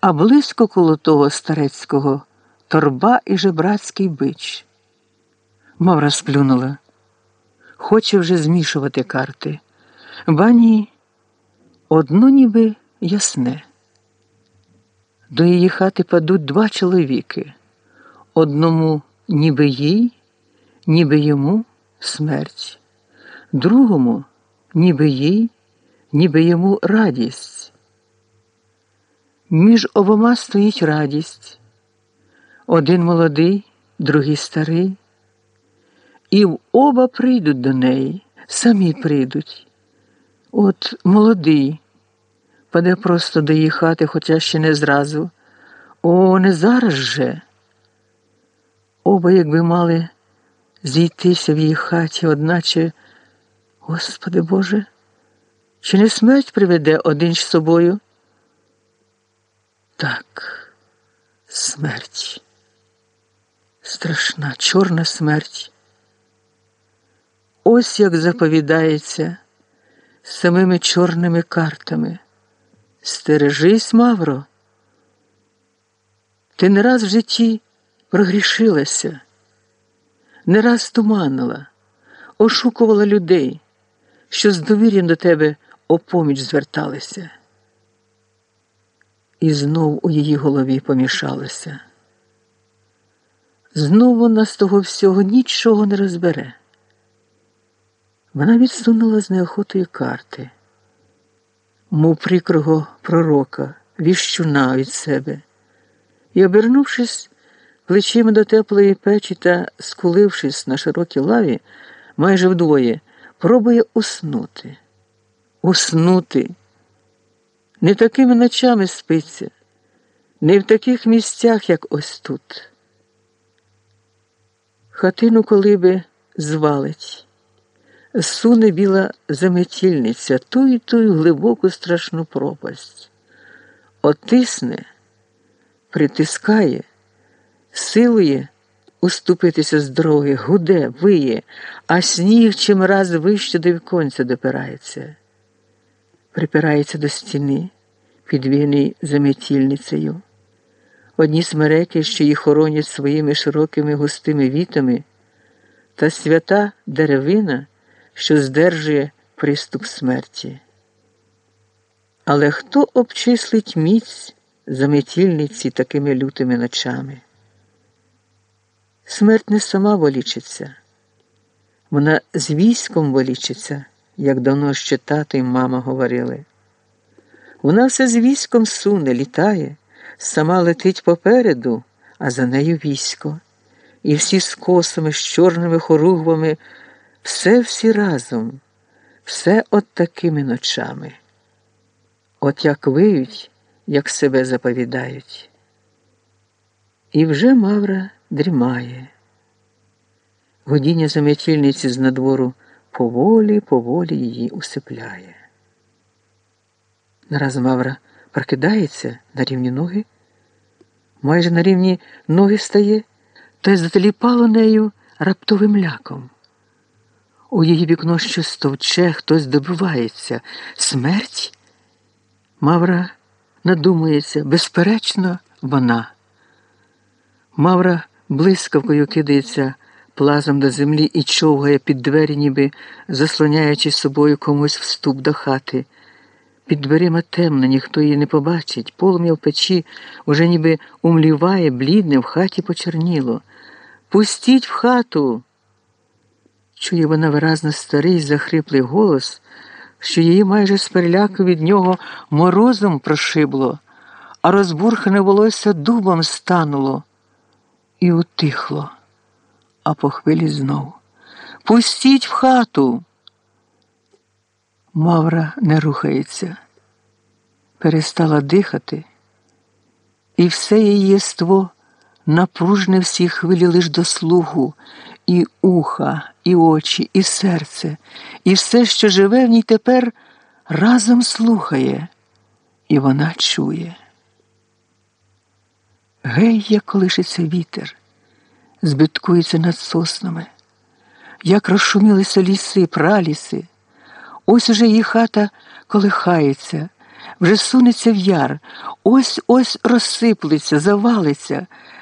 а близько коло того старецького торба і жебрацький бич. Мавра сплюнула. Хоче вже змішувати карти. Бані одно ніби ясне. До її хати падуть два чоловіки. Одному ніби їй, ніби йому смерть, другому ніби їй, ніби йому радість. Між обома стоїть радість. Один молодий, другий старий. І в оба прийдуть до неї, самі прийдуть. От молодий паде просто до її хати, хоча ще не зразу. О, не зараз же. Оба, якби мали зійтися в її хаті, одначе, Господи Боже, чи не смерть приведе один з собою? Так, смерть, страшна, чорна смерть. Ось як заповідається самими чорними картами. Стережись, Мавро. Ти не раз в житті прогрішилася, не раз туманила, ошукувала людей, що з довір'ям до тебе опоміч зверталися. І знов у її голові помішалося. Знов вона з того всього нічого не розбере. Вона відсунула з неохотою карти, мов прикрого пророка, віщуна від себе, і, обернувшись плечима до теплої печі та скулившись на широкій лаві, майже вдвоє, пробує уснути. Уснути. Не такими ночами спиться, не в таких місцях, як ось тут. Хатину коли би звалить суне біла заметільниця ту і ту глибоку страшну пропасть, отисне, притискає, силує уступитися з дороги, гуде, виє, а сніг чим раз вище до віконця допирається, припирається до стіни, підвійний заметільницею. Одні смереки, що їх хоронять своїми широкими густими вітами, та свята деревина що здержує приступ смерті. Але хто обчислить міць заметільниці такими лютими ночами? Смерть не сама волічиться, вона з військом волічиться, як давно ще тато і мама говорили. Вона все з військом суне, літає, сама летить попереду, а за нею військо, і всі з косами, з чорними хоругвами все всі разом, все от такими ночами, от як виють, як себе заповідають. І вже Мавра дрімає. Годіння заметільниці з надвору поволі, поволі її усипляє. Нараз Мавра прокидається на рівні ноги, майже на рівні ноги стає, та й зателіпало нею раптовим ляком. У її вікно щось стовче, хтось добивається. Смерть? Мавра надумується, безперечно, вона. Мавра блискавкою кидається плазом до землі і човгає під двері, ніби заслоняючи собою комусь вступ до хати. Під дверима темно, ніхто її не побачить. Полум'я в печі уже ніби умліває, блідне, в хаті почерніло. Пустіть в хату. Чує вона виразно старий захриплий голос, що її майже з переляку від нього морозом прошибло, а розбурхане волосся дубом стануло і утихло, а по хвилі знов. Пустіть в хату. Мавра не рухається, перестала дихати, і все її єство напружне всі хвилі лиш до слуху, і уха, і очі, і серце, і все, що живе в ній тепер, разом слухає, і вона чує. Гей, як колишиться вітер, збиткується над соснами, як розшумілися ліси, праліси. Ось уже її хата колихається, вже сунеться в яр, ось ось розсиплеться, завалиться,